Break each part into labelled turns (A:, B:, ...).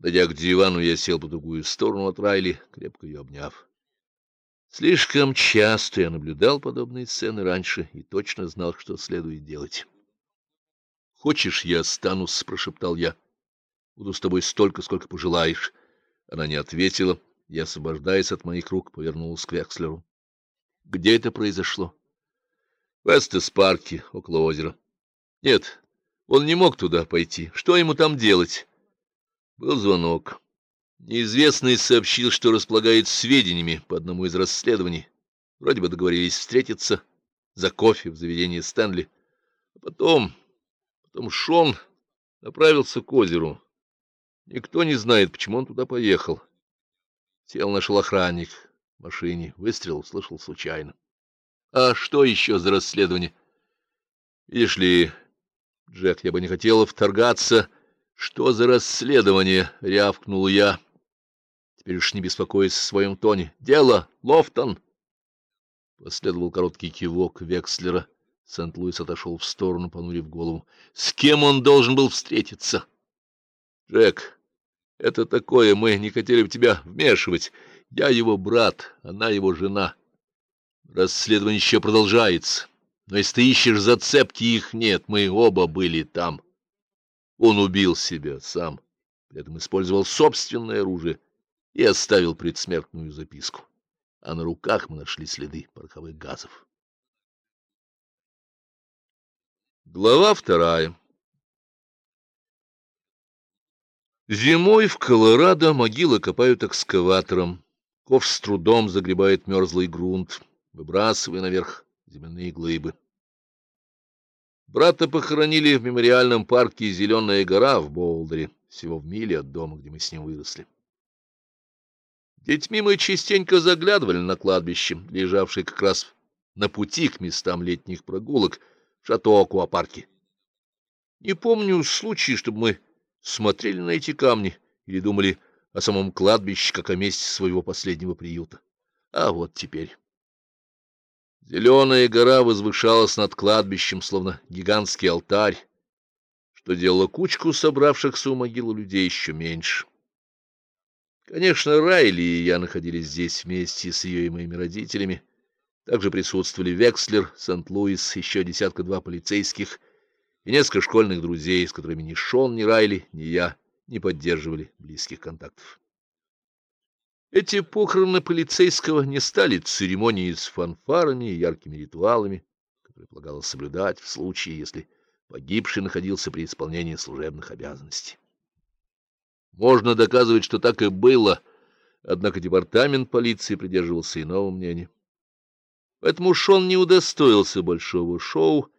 A: Подойдя к дивану, я сел по другую сторону от Райли, крепко ее обняв. Слишком часто я наблюдал подобные сцены раньше и точно знал, что следует делать. «Хочешь, я останусь?» — прошептал я. «Буду с тобой столько, сколько пожелаешь». Она не ответила. Я, освобождаясь от моих рук, повернулся к Векслеру. «Где это произошло?» «В Эстес-парке, около озера». «Нет, он не мог туда пойти. Что ему там делать?» Был звонок. Неизвестный сообщил, что располагает сведениями по одному из расследований. Вроде бы договорились встретиться за кофе в заведении Стэнли. А потом... потом Шон направился к озеру. Никто не знает, почему он туда поехал. Тело нашел охранник в машине. Выстрел услышал случайно. А что еще за расследование? Видишь ли, Джек, я бы не хотела вторгаться. Что за расследование? — рявкнул я. Теперь уж не беспокоясь в своем тоне. Дело, Лофтон. Последовал короткий кивок Векслера. Сент-Луис отошел в сторону, понурив голову. С кем он должен был встретиться? Джек, это такое, мы не хотели бы тебя вмешивать. Я его брат, она его жена. Расследование еще продолжается. Но если ты ищешь зацепки, их нет. Мы оба были там. Он убил себя сам, при этом использовал собственное оружие и оставил предсмертную записку. А на руках мы нашли следы пороховых газов. Глава вторая Зимой в Колорадо могилы копают экскаватором. Ковш с трудом загребает мерзлый грунт, выбрасывая наверх земляные глыбы. Брата похоронили в мемориальном парке «Зеленая гора» в Болдере, всего в миле от дома, где мы с ним выросли. Детьми мы частенько заглядывали на кладбище, лежавшее как раз на пути к местам летних прогулок в шато-акуапарке. Не помню случая, чтобы мы смотрели на эти камни или думали о самом кладбище, как о месте своего последнего приюта. А вот теперь... Зеленая гора возвышалась над кладбищем, словно гигантский алтарь, что делало кучку собравшихся у могилы людей еще меньше. Конечно, Райли и я находились здесь вместе с ее и моими родителями. Также присутствовали Векслер, Сент-Луис, еще десятка-два полицейских и несколько школьных друзей, с которыми ни Шон, ни Райли, ни я не поддерживали близких контактов. Эти похороны полицейского не стали церемонией с фанфарами и яркими ритуалами, которые полагалось соблюдать в случае, если погибший находился при исполнении служебных обязанностей. Можно доказывать, что так и было, однако департамент полиции придерживался иного мнения. Поэтому Шон не удостоился большого шоу,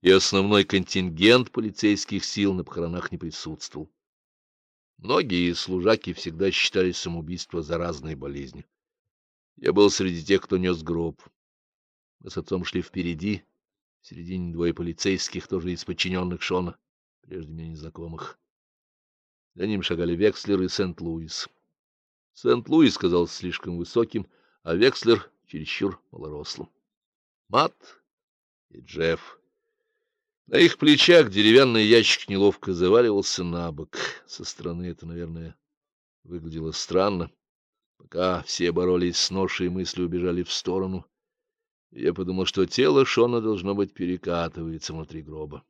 A: и основной контингент полицейских сил на похоронах не присутствовал. Многие служаки всегда считали самоубийство заразной болезнью. Я был среди тех, кто нес гроб. Мы с отцом шли впереди, в середине двое полицейских, тоже из подчиненных Шона, прежде мне незнакомых. За ним шагали Векслер и Сент-Луис. Сент-Луис казался слишком высоким, а Векслер — чересчур малорослым. Мат и Джефф. На их плечах деревянный ящик неловко заваливался на бок. Со стороны это, наверное, выглядело странно. Пока все боролись с ношей, мысли убежали в сторону. Я подумал, что тело Шона должно быть перекатывается внутри гроба.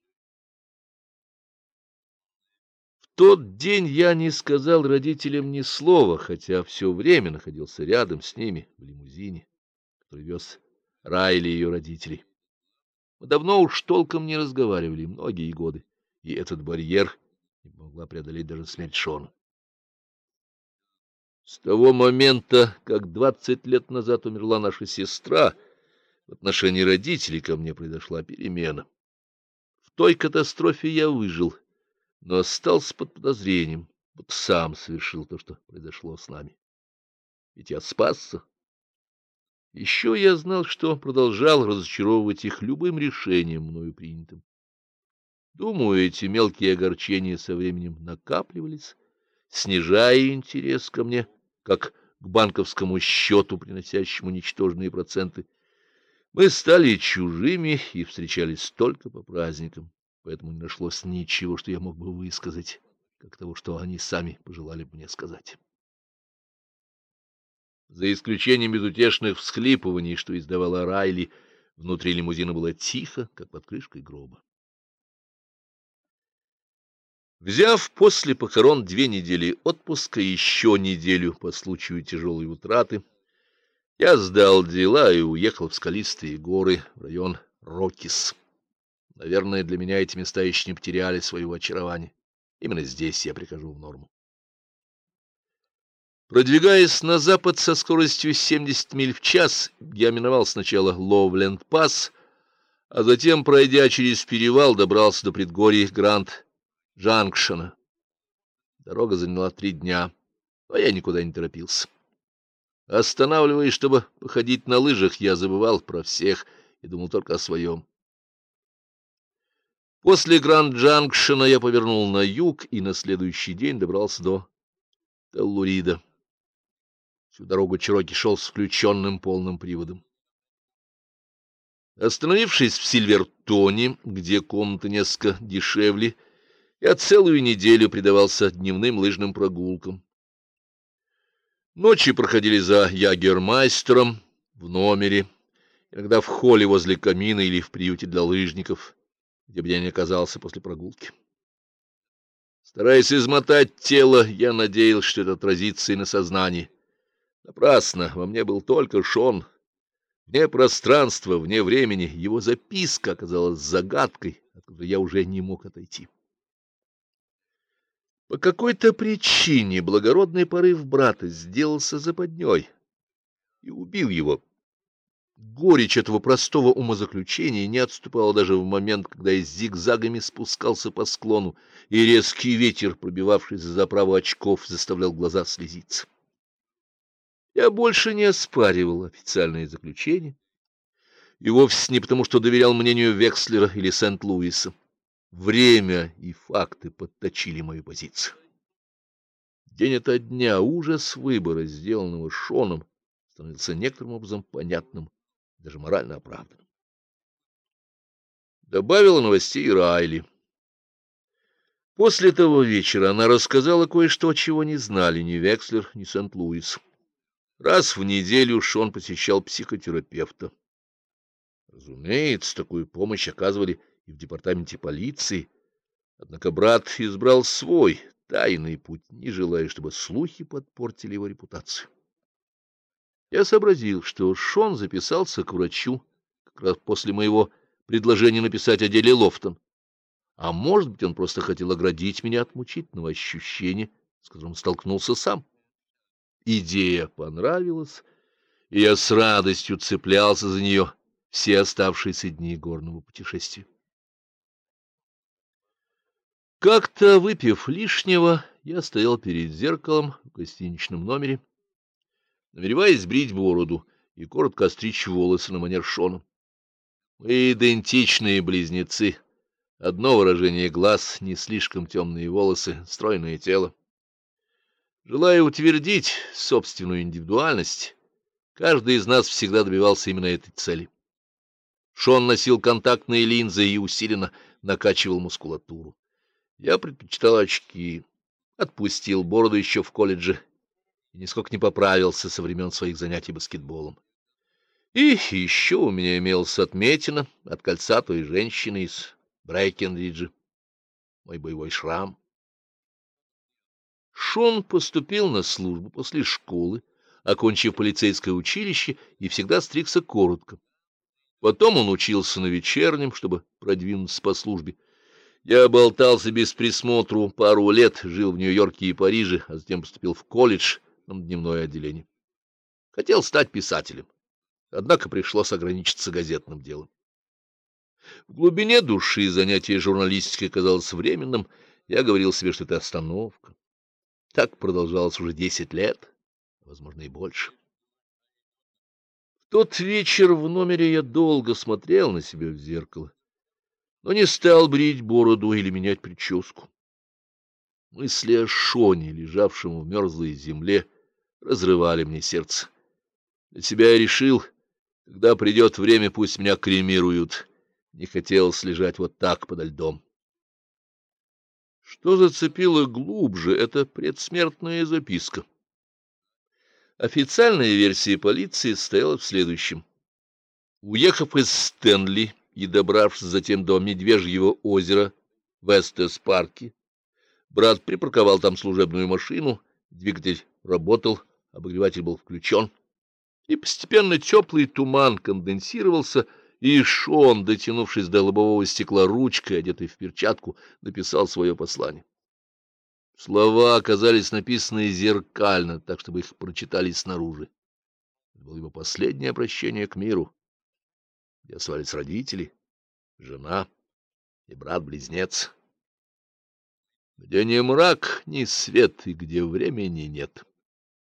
A: тот день я не сказал родителям ни слова, хотя все время находился рядом с ними в лимузине, который вез Райли и ее родителей. Мы давно уж толком не разговаривали, многие годы, и этот барьер не могла преодолеть даже смерть Шона. С того момента, как двадцать лет назад умерла наша сестра, в отношении родителей ко мне произошла перемена. В той катастрофе я выжил — но остался под подозрением, вот сам совершил то, что произошло с нами. Ведь я спасся. Еще я знал, что продолжал разочаровывать их любым решением, мною принятым. Думаю, эти мелкие огорчения со временем накапливались, снижая интерес ко мне, как к банковскому счету, приносящему ничтожные проценты. Мы стали чужими и встречались только по праздникам поэтому не нашлось ничего, что я мог бы высказать, как того, что они сами пожелали мне сказать. За исключением безутешных всхлипываний, что издавала Райли, внутри лимузина было тихо, как под крышкой гроба. Взяв после похорон две недели отпуска и еще неделю по случаю тяжелой утраты, я сдал дела и уехал в скалистые горы в район Рокис. Наверное, для меня эти места еще не потеряли своего очарования. Именно здесь я прихожу в норму. Продвигаясь на запад со скоростью 70 миль в час, я миновал сначала Ловленд-пасс, а затем, пройдя через перевал, добрался до предгорий Гранд-Джанкшена. Дорога заняла три дня, но я никуда не торопился. Останавливаясь, чтобы походить на лыжах, я забывал про всех и думал только о своем. После Гранд-Джанкшена я повернул на юг и на следующий день добрался до Теллурида. Всю дорогу Чироки шел с включенным полным приводом. Остановившись в Сильвертоне, где комната несколько дешевле, я целую неделю предавался дневным лыжным прогулкам. Ночи проходили за ягермайстером в номере, иногда в холле возле камина или в приюте для лыжников, где бы я не оказался после прогулки. Стараясь измотать тело, я надеялся, что это отразится и на сознании. Напрасно, во мне был только Шон. Вне пространства, вне времени, его записка оказалась загадкой, от которой я уже не мог отойти. По какой-то причине благородный порыв брата сделался западней и убил его. Горечь этого простого умозаключения не отступала даже в момент, когда я зигзагами спускался по склону, и резкий ветер, пробивавшийся за оправу очков, заставлял глаза слезиться. Я больше не оспаривал официальное заключение, и вовсе не потому, что доверял мнению Векслера или Сент-Луиса. Время и факты подточили мою позицию. День ото дня ужас выбора, сделанного Шоном, становился некоторым образом понятным, даже морально оправданным. Добавила новостей Райли. После того вечера она рассказала кое-что, чего не знали ни Векслер, ни Сент-Луис. Раз в неделю Шон посещал психотерапевта. Разумеется, такую помощь оказывали и в департаменте полиции. Однако брат избрал свой тайный путь, не желая, чтобы слухи подпортили его репутацию. Я сообразил, что Шон записался к врачу как раз после моего предложения написать о деле Лофтон. А может быть, он просто хотел оградить меня от мучительного ощущения, с которым столкнулся сам. Идея понравилась, и я с радостью цеплялся за нее все оставшиеся дни горного путешествия. Как-то, выпив лишнего, я стоял перед зеркалом в гостиничном номере, намереваясь сбрить бороду и коротко остричь волосы на манер Шона. Мы идентичные близнецы. Одно выражение глаз, не слишком темные волосы, стройное тело. Желая утвердить собственную индивидуальность, каждый из нас всегда добивался именно этой цели. Шон носил контактные линзы и усиленно накачивал мускулатуру. Я предпочитал очки, отпустил бороду еще в колледже и нисколько не поправился со времен своих занятий баскетболом. И еще у меня имелся отметина от кольца той женщины из Брейкенриджа, мой боевой шрам. Шон поступил на службу после школы, окончив полицейское училище, и всегда стригся коротко. Потом он учился на вечернем, чтобы продвинуться по службе. Я болтался без присмотру пару лет, жил в Нью-Йорке и Париже, а затем поступил в колледж на дневное отделение. Хотел стать писателем, однако пришлось ограничиться газетным делом. В глубине души занятие журналистикой казалось временным, я говорил себе, что это остановка. Так продолжалось уже десять лет, возможно, и больше. В тот вечер в номере я долго смотрел на себя в зеркало, но не стал брить бороду или менять прическу. Мысли о Шоне, лежавшем в мерзлой земле, разрывали мне сердце. Для себя я решил, когда придет время, пусть меня кремируют. Не хотелось лежать вот так подо льдом. Что зацепило глубже, это предсмертная записка. Официальная версия полиции стояла в следующем. Уехав из Стэнли и добравшись затем до Медвежьего озера в Эстес-парке, брат припарковал там служебную машину, двигатель работал, обогреватель был включен, и постепенно теплый туман конденсировался, и Шон, дотянувшись до лобового стекла ручкой, одетый в перчатку, написал свое послание. Слова оказались написаны зеркально, так, чтобы их прочитали снаружи. Это было его последнее обращение к миру, где оставались родители, жена и брат-близнец. Где ни мрак, ни свет, и где времени нет.